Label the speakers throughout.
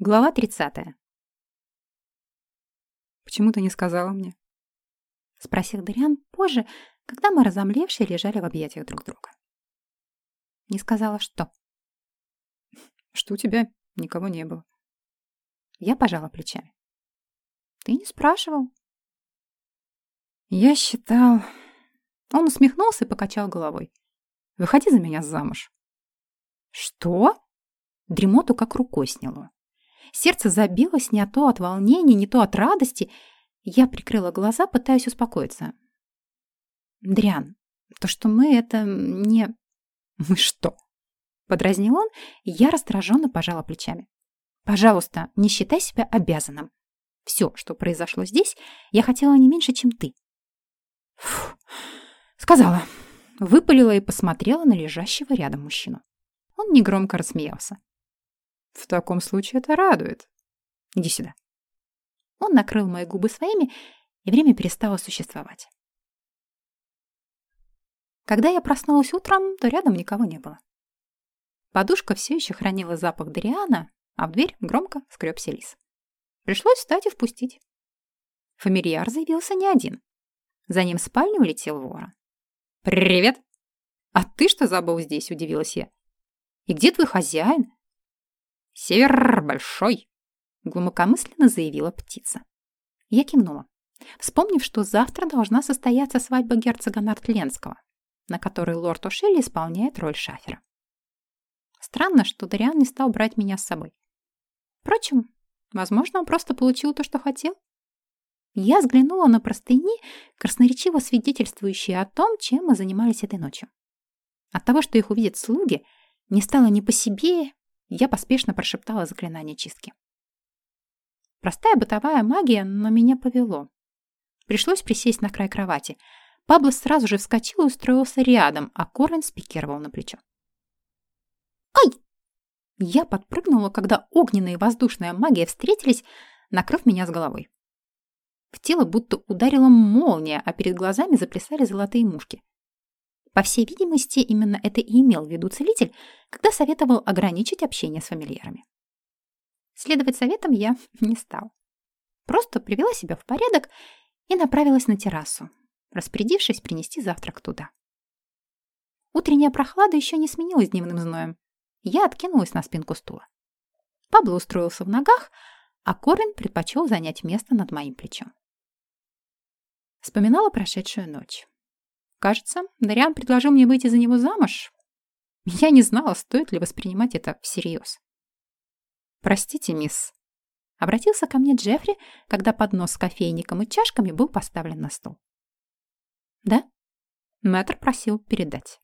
Speaker 1: Глава 30.
Speaker 2: «Почему ты не сказала мне?»
Speaker 1: — спросил Дариан позже, когда мы, разомлевшие, лежали в объятиях друг друга. Не сказала, что?
Speaker 2: Что у тебя никого не было.
Speaker 1: Я пожала плечами. Ты не спрашивал.
Speaker 2: Я считал... Он усмехнулся и покачал головой. Выходи за меня замуж.
Speaker 1: Что? Дремоту как рукой сняло. Сердце забилось не то от волнения, не то от радости. Я прикрыла глаза, пытаясь успокоиться. «Дрян, то, что мы, это не...»
Speaker 2: «Мы что?»
Speaker 1: Подразнил он, и я раздраженно пожала плечами. «Пожалуйста, не считай себя обязанным. Все, что произошло здесь, я хотела не меньше, чем ты».
Speaker 2: Фу, сказала. Выпалила и посмотрела на лежащего рядом мужчину. Он негромко рассмеялся. В таком случае это радует. Иди сюда.
Speaker 1: Он накрыл мои губы своими, и время перестало существовать. Когда я проснулась утром, то рядом никого не было. Подушка все еще хранила запах Дариана, а в дверь громко скребся лис. Пришлось встать и впустить. Фамильяр заявился не один. За ним в спальню улетел ворон.
Speaker 2: «Привет!»
Speaker 1: «А ты что забыл здесь?» – удивилась я. «И где твой хозяин?»
Speaker 2: «Север большой», —
Speaker 1: глубокомысленно заявила птица. Я кивнула, вспомнив, что завтра должна состояться свадьба герцога Нортленского, на которой лорд Ошелли исполняет роль шафера. Странно, что Дариан не стал брать меня с собой. Впрочем, возможно, он просто получил то, что хотел. Я взглянула на простыни, красноречиво свидетельствующие о том, чем мы занимались этой ночью. От того, что их увидят слуги, не стало ни по себе, я поспешно прошептала заклинание чистки. Простая бытовая магия, но меня повело. Пришлось присесть на край кровати. Пабло сразу же вскочил и устроился рядом, а Корвин спикировал на плечо. «Ай!» Я подпрыгнула, когда огненная и воздушная магия встретились, накрыв меня с головой. В тело будто ударила молния, а перед глазами заплясали золотые мушки. По всей видимости, именно это и имел в виду целитель, когда советовал ограничить общение с фамильярами. Следовать советам я не стал. Просто привела себя в порядок и направилась на террасу, распорядившись принести завтрак туда. Утренняя прохлада еще не сменилась дневным зноем. Я откинулась на спинку стула. Пабло устроился в ногах, а Корин предпочел занять место над моим плечом. Вспоминала прошедшую ночь. Кажется, Дариан предложил мне выйти за него замуж. Я не знала, стоит ли воспринимать это всерьез. «Простите, мисс», — обратился ко мне Джеффри, когда поднос с кофейником и чашками был поставлен на стол. «Да?» — мэтр просил передать.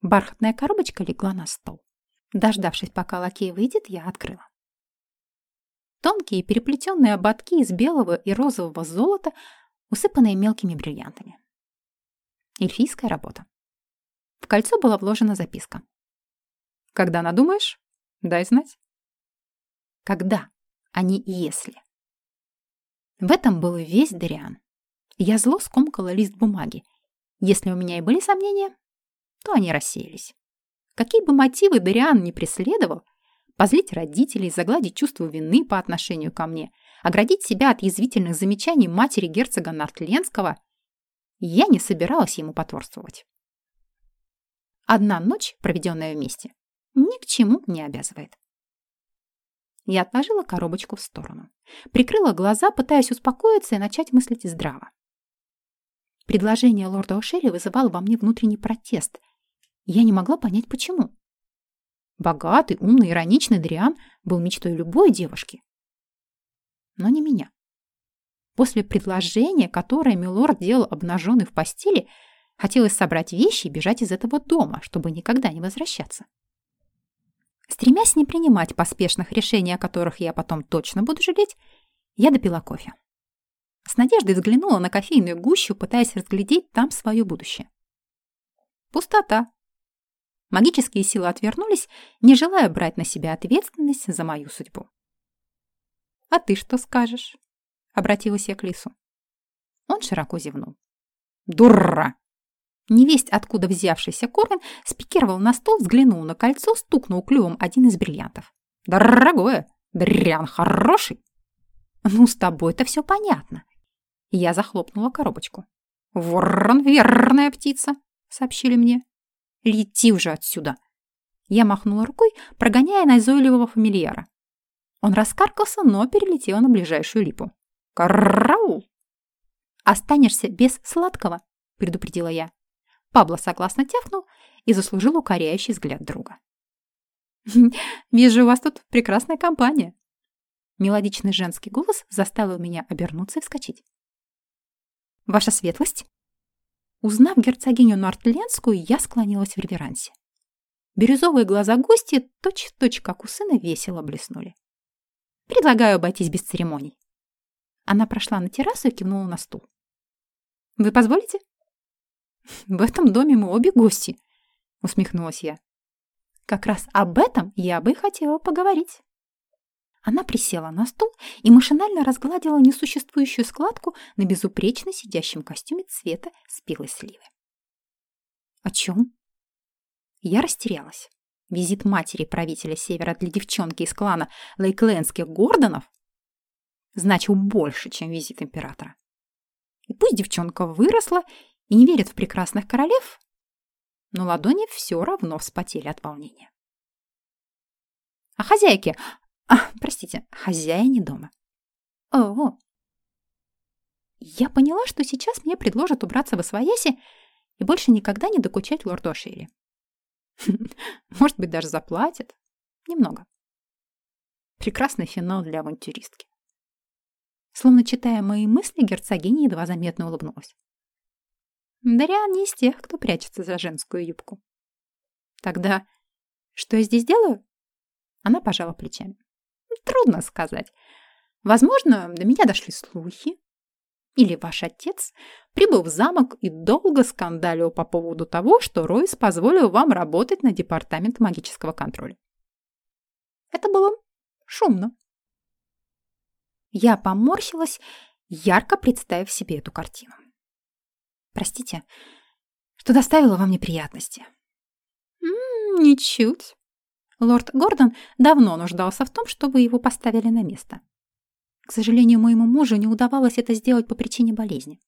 Speaker 1: Бархатная коробочка легла на стол. Дождавшись, пока лакей выйдет, я открыла. Тонкие переплетенные ободки из белого и розового золота, усыпанные мелкими бриллиантами. Эльфийская работа. В кольцо была вложена записка.
Speaker 2: «Когда надумаешь, дай знать».
Speaker 1: Когда, а не если. В этом был весь Дариан. Я зло скомкала лист бумаги. Если у меня и были сомнения, то они рассеялись. Какие бы мотивы Дариан не преследовал, позлить родителей, загладить чувство вины по отношению ко мне, оградить себя от язвительных замечаний матери герцога Нортленского, я не собиралась ему потворствовать. Одна ночь, проведенная вместе, ни к чему не обязывает. Я отложила коробочку в сторону. Прикрыла глаза, пытаясь успокоиться и начать мыслить здраво. Предложение лорда Ошерри вызывало во мне внутренний протест. Я не могла понять, почему. Богатый, умный, ироничный Дриан был мечтой любой девушки. Но не меня. После предложения, которое Милорд делал обнаженный в постели, хотелось собрать вещи и бежать из этого дома, чтобы никогда не возвращаться. Стремясь не принимать поспешных решений, о которых я потом точно буду жалеть, я допила кофе. С надеждой взглянула на кофейную гущу, пытаясь разглядеть там свое будущее. Пустота. Магические силы отвернулись, не желая брать на себя ответственность за мою судьбу. «А ты что скажешь?» Обратилась я к лису. Он широко зевнул.
Speaker 2: «Дура!»
Speaker 1: Невесть, откуда взявшийся Корвин, спикировал на стол, взглянул на кольцо, стукнул клювом один из бриллиантов.
Speaker 2: Дорогое, дрян хороший. Ну, с тобой-то все понятно. Я захлопнула коробочку. Ворон, верная птица, сообщили мне. Лети уже отсюда. Я махнула рукой, прогоняя назойливого фамильяра. Он раскаркался, но перелетел на ближайшую липу. «Караул!» «Останешься без сладкого», — предупредила я. Пабло согласно тявкнул и заслужил укоряющий взгляд друга. «Вижу, у вас тут прекрасная компания». Мелодичный женский голос заставил меня обернуться и вскочить. «Ваша светлость?» Узнав герцогиню Нортленскую, я склонилась в реверансе. Бирюзовые глаза гости точь-в-точь, -точь, как у сына, весело блеснули. «Предлагаю обойтись без церемоний». Она прошла на террасу и кивнула на стул. «Вы позволите?» «В этом доме мы обе гости», — усмехнулась я. Как раз об этом я бы хотела поговорить. Она присела на стул и машинально разгладила несуществующую складку на безупречно сидящем костюме цвета спелой сливы. О чем? Я растерялась. Визит матери правителя Севера для девчонки из клана Лейклендских Гордонов значил больше, чем визит императора. И пусть девчонка выросла и не верит в прекрасных королев, но ладони все равно вспотели от волнения. «А хозяйки? А, простите, хозяине дома». «О, Я поняла, что сейчас мне предложат убраться в освояси и больше никогда не докучать лорду Ашири. Может быть, даже заплатят. Немного. Прекрасный финал для авантюристки. Словно читая мои мысли, герцогиня едва заметно улыбнулась. Дариан не из тех, кто прячется за женскую юбку. Тогда что я здесь делаю? Она пожала плечами. Трудно сказать. Возможно, до меня дошли слухи. Или ваш отец прибыл в замок и долго скандалил по поводу того, что Ройс позволил вам работать на департамент магического контроля. Это было шумно. Я поморщилась, ярко представив себе эту картину. Простите, что доставила вам неприятности. Ничуть. Лорд Гордон давно нуждался в том, чтобы его поставили на место. К сожалению, моему мужу не удавалось это сделать по причине болезни.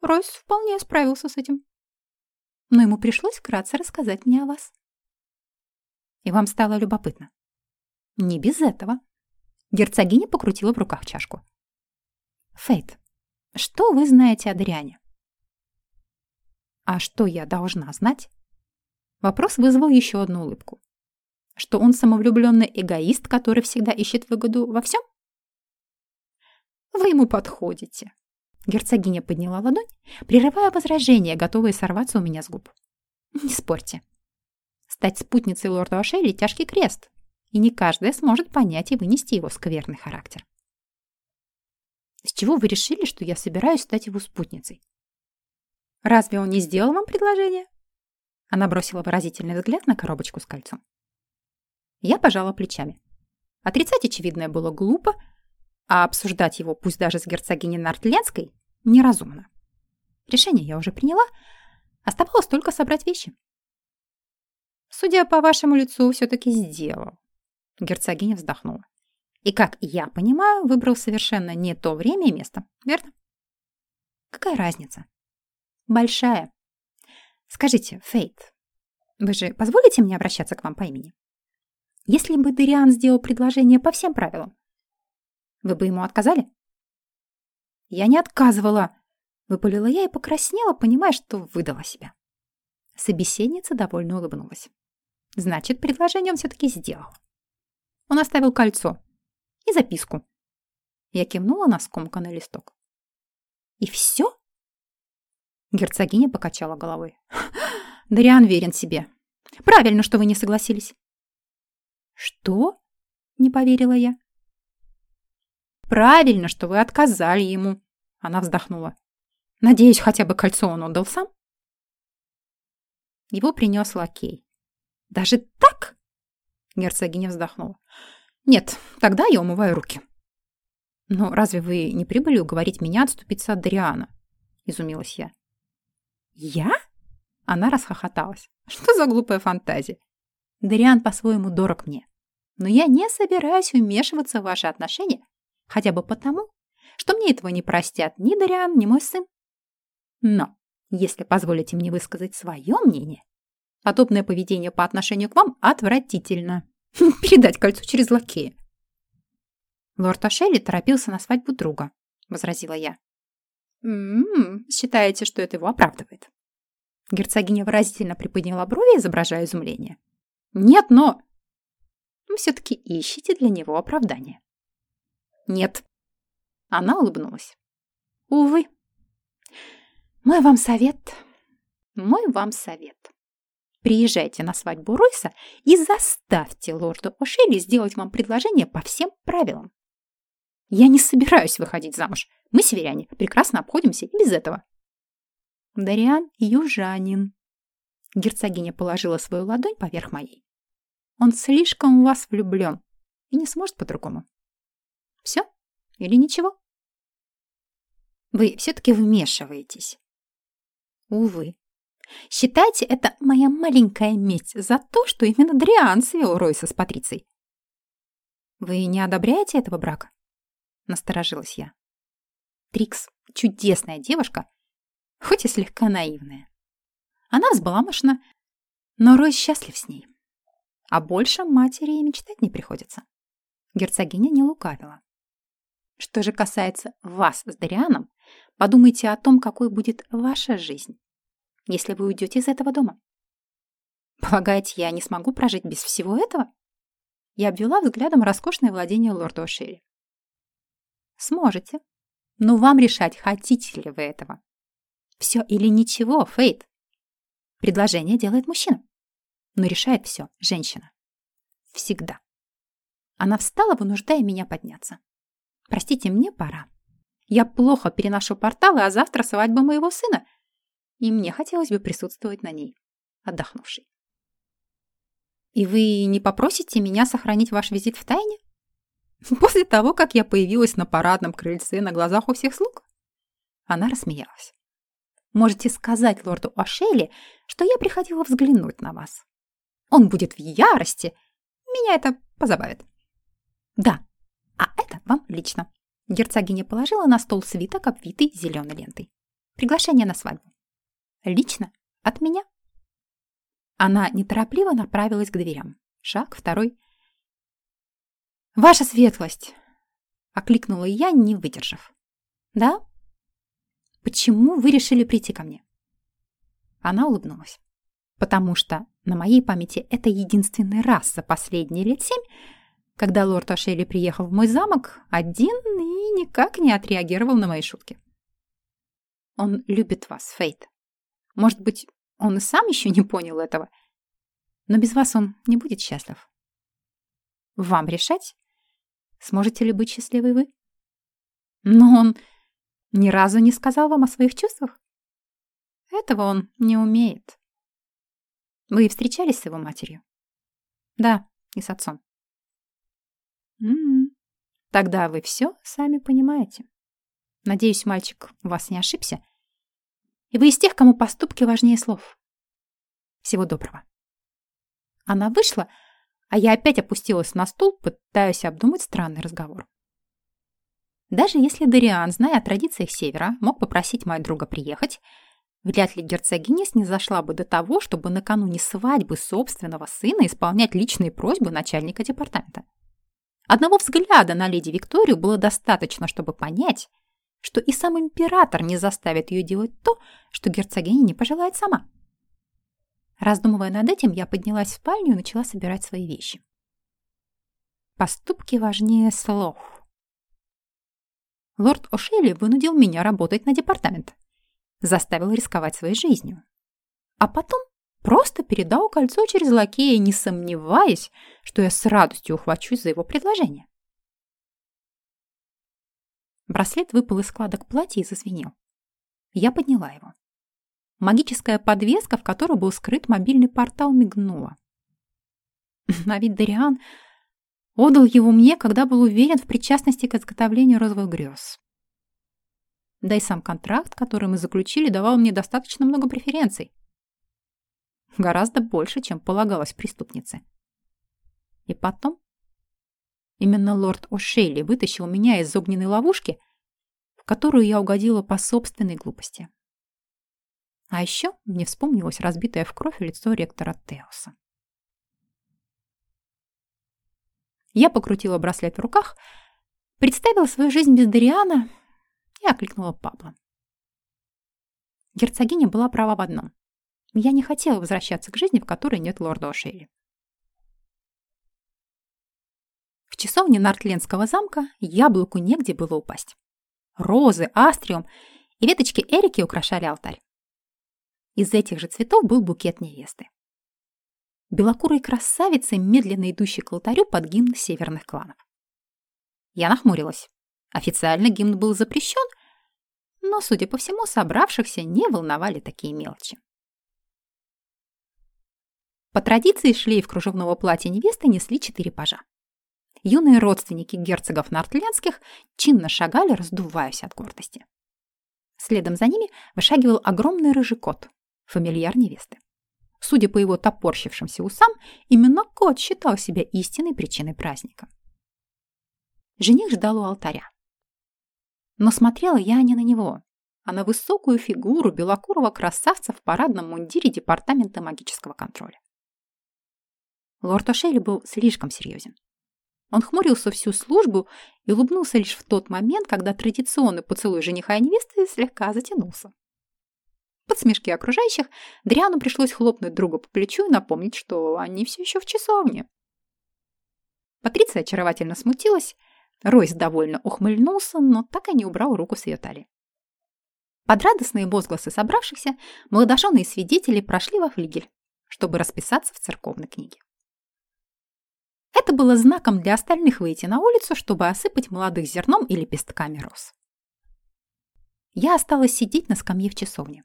Speaker 2: Ройс вполне справился с этим. Но ему пришлось вкратце рассказать мне о вас. И вам стало любопытно? Не без этого. Герцогиня покрутила в руках чашку. Фейт, что вы знаете о Дриане? А что я должна знать? Вопрос вызвал еще одну улыбку. Что он самовлюбленный эгоист, который всегда ищет выгоду во всем? Вы ему подходите. Герцогиня подняла ладонь, прерывая возражения, готовые сорваться у меня с губ. Не спорьте. Стать спутницей лорда Ашели – тяжкий крест, и не каждая сможет понять и вынести его скверный характер. С чего вы решили, что я собираюсь стать его спутницей? Разве он не сделал вам предложение? Она бросила выразительный взгляд на коробочку с кольцом. Я пожала плечами. Отрицать очевидное было глупо, а обсуждать его, пусть даже с герцогиней Нортленской, неразумно. Решение я уже приняла, оставалось только собрать вещи. Судя по вашему лицу, все-таки сделал. Герцогиня вздохнула. И, как я понимаю, выбрал совершенно не то время и место, верно? Какая разница? большая. Скажите, Фейт, вы же позволите мне обращаться к вам по имени? Если бы Дериан сделал предложение по всем правилам, вы бы ему отказали? Я не отказывала, выпалила я и покраснела, понимая, что выдала себя. Собеседница довольно улыбнулась. Значит, предложение он все-таки сделал. Он оставил кольцо и записку. Я кивнула на скомканный листок. И все? Герцогиня покачала головой. Дариан верен себе. Правильно, что вы не согласились. Что? Не поверила я. Правильно, что вы отказали ему. Она вздохнула. Надеюсь, хотя бы кольцо он отдал сам? Его принес лакей. Даже так? Герцогиня вздохнула. Нет, тогда я умываю руки. Но разве вы не прибыли уговорить меня отступиться от Дариана? Изумилась я. «Я?» Она расхохоталась. «Что за глупая фантазия? Дариан по-своему дорог мне.
Speaker 1: Но я не собираюсь вмешиваться в ваши отношения, хотя бы потому, что мне этого не простят ни Дариан, ни мой сын. Но, если позволите мне высказать свое мнение, подобное поведение по отношению к вам отвратительно. Передать кольцо через лакея. Лорд Ошелли торопился на свадьбу друга, возразила я. «М-м, считаете, что это его оправдывает?» Герцогиня выразительно приподняла брови, изображая изумление. «Нет, но...» «Вы все-таки ищете для него оправдание». «Нет». Она улыбнулась. «Увы. Мой вам совет. Мой вам совет. Приезжайте на свадьбу Ройса и заставьте лорда О'Шелли сделать вам предложение по всем правилам. Я не собираюсь выходить замуж. Мы, северяне, прекрасно обходимся и без этого. Дариан южанин. Герцогиня положила свою ладонь поверх моей. Он слишком в вас влюблен и не сможет по-другому. Все или ничего? Вы все-таки вмешиваетесь. Увы. Считайте, это моя маленькая месть за то, что именно Дриан свел Ройса с Патрицией. Вы не одобряете этого брака? Насторожилась я. Трикс — чудесная девушка, хоть и слегка наивная. Она взбаламошна, но Рой счастлив с ней. А больше матери и мечтать не приходится. Герцогиня не лукавила. Что же касается вас с Дарианом, подумайте о том, какой будет ваша жизнь если вы уйдете из этого дома. Полагаете, я не смогу прожить без всего этого? Я обвела взглядом роскошное владение лорда О'Шерри. Сможете. Но вам решать, хотите ли вы этого. Все или ничего, Фейт. Предложение делает мужчина. Но решает все женщина. Всегда. Она встала, вынуждая меня подняться. Простите, мне пора. Я плохо переношу порталы, а завтра свадьба моего сына — и мне хотелось бы присутствовать на ней, отдохнувшей. «И вы не попросите меня сохранить ваш визит в тайне? После того, как я появилась на парадном крыльце на глазах у всех слуг?» Она рассмеялась. «Можете сказать лорду Ошелли, что я приходила взглянуть на вас. Он будет в ярости. Меня это позабавит». «Да, а это вам лично». Герцогиня положила на стол свиток, обвитый зеленой лентой. «Приглашение на свадьбу. Лично от меня. Она неторопливо направилась к дверям. Шаг второй. «Ваша светлость!» — окликнула я, не выдержав. «Да? Почему вы решили прийти ко мне?» Она улыбнулась. «Потому что на моей памяти это единственный раз за последние лет семь, когда лорд Ашели приехал в мой замок один и никак не отреагировал на мои шутки. Он любит вас, Фейт. Может быть, он и сам еще не понял этого. Но без вас он не будет счастлив. Вам решать, сможете ли быть счастливой вы. Но он ни разу не сказал вам о своих чувствах. Этого он не умеет. Вы встречались с его матерью? Да, и с отцом. М м-м. -м -м. Тогда вы все сами понимаете. Надеюсь, мальчик вас не ошибся и вы из тех, кому поступки важнее слов. Всего доброго. Она вышла, а я опять опустилась на стул, пытаясь обдумать странный разговор. Даже если Дариан, зная о традициях Севера, мог попросить моего друга приехать, вряд ли герцогиня снизошла бы до того, чтобы накануне свадьбы собственного сына исполнять личные просьбы начальника департамента. Одного взгляда на леди Викторию было достаточно, чтобы понять, что и сам император не заставит ее делать то, что герцогиня не пожелает сама. Раздумывая над этим, я поднялась в спальню и начала собирать свои вещи. Поступки важнее слов. Лорд О'Шелли вынудил меня работать на департамент. Заставил рисковать своей жизнью. А потом просто передал кольцо через лакея, не сомневаясь, что я с радостью ухвачусь за его предложение. Браслет выпал из складок платья и зазвенел. Я подняла его. Магическая подвеска, в которой был скрыт мобильный портал, мигнула. А ведь Дариан отдал его мне, когда был уверен в причастности к изготовлению розовых грез. Да и сам контракт, который мы заключили, давал мне достаточно много преференций. Гораздо больше, чем полагалось преступнице. И потом Именно лорд О'Шейли вытащил меня из огненной ловушки, в которую я угодила по собственной глупости. А еще мне вспомнилось разбитое в кровь лицо ректора Теоса. Я покрутила браслет в руках, представила свою жизнь без Дариана и окликнула Пабло. Герцогиня была права в одном. Я не хотела возвращаться к жизни, в которой нет лорда О'Шейли. В часовне Нартленского замка яблоку негде было упасть. Розы, астриум и веточки эрики украшали алтарь. Из этих же цветов был букет невесты. Белокурой красавицы, медленно идущей к алтарю под гимн северных кланов. Я нахмурилась. Официально гимн был запрещен, но, судя по всему, собравшихся не волновали такие мелочи. По традиции шлейф кружевного платья невесты несли четыре пажа юные родственники герцогов Нортлендских чинно шагали, раздуваясь от гордости. Следом за ними вышагивал огромный рыжий кот, фамильяр невесты. Судя по его топорщившимся усам, именно кот считал себя истинной причиной праздника. Жених ждал у алтаря. Но смотрела я не на него, а на высокую фигуру белокурого красавца в парадном мундире Департамента магического контроля. Лорд О'Шейли был слишком серьезен. Он хмурился всю службу и улыбнулся лишь в тот момент, когда традиционный поцелуй жениха и невесты слегка затянулся. Под смешки окружающих Дриану пришлось хлопнуть друга по плечу и напомнить, что они все еще в часовне. Патриция очаровательно смутилась, Ройс довольно ухмыльнулся, но так и не убрал руку с ее талии. Под радостные возгласы собравшихся молодоженые свидетели прошли во флигель, чтобы расписаться в церковной книге. Это было знаком для остальных выйти на улицу, чтобы осыпать молодых зерном и лепестками роз. Я осталась сидеть на скамье в часовне.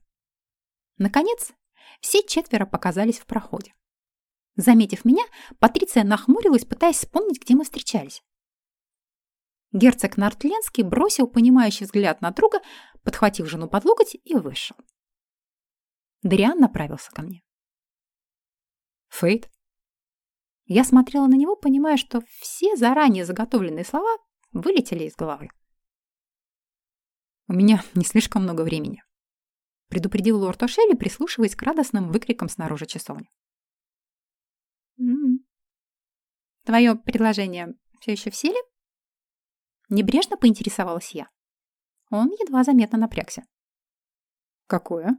Speaker 1: Наконец, все четверо показались в проходе. Заметив меня, Патриция нахмурилась, пытаясь вспомнить, где мы встречались. Герцог Нортленский бросил понимающий взгляд на друга, подхватил жену под локоть и вышел. Дариан направился ко мне. «Фейт?» Я смотрела на него, понимая, что все заранее заготовленные слова вылетели из головы. «У меня не слишком много времени», — предупредил лорд О'Шелли, прислушиваясь к радостным выкрикам снаружи часовни. «М-м. «Твое предложение все еще в силе?» Небрежно поинтересовалась я. Он едва заметно напрягся. «Какое?»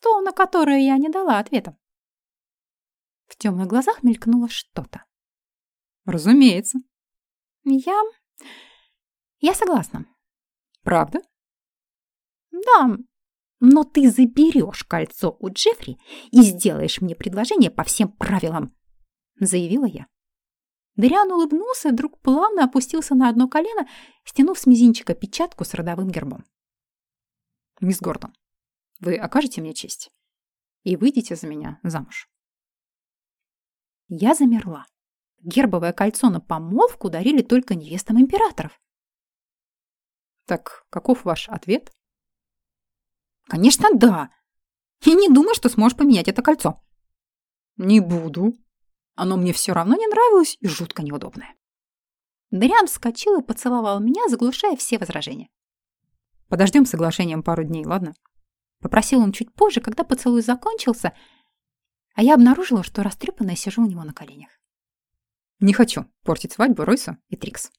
Speaker 1: «То, на которое я не дала ответа». В темных глазах мелькнуло что-то. Разумеется. Я... Я согласна. Правда? Да, но ты заберешь кольцо у Джеффри и сделаешь мне предложение по всем правилам, заявила я. Дариан улыбнулся и вдруг плавно опустился на одно колено, стянув с мизинчика печатку с родовым гербом. «Мисс Гордон, вы окажете мне честь и выйдете за меня замуж?» Я замерла. Гербовое кольцо на помолвку дарили только невестам императоров. Так каков ваш ответ? Конечно, да. И не думай, что сможешь поменять это кольцо. Не буду. Оно мне все равно не нравилось и жутко неудобное. Дариан вскочил и поцеловал меня, заглушая все возражения. Подождем с соглашением пару дней, ладно? Попросил он чуть позже, когда поцелуй закончился, а я обнаружила, что растрепанная сижу у него на коленях. Не хочу портить свадьбу Ройсу и Трикс.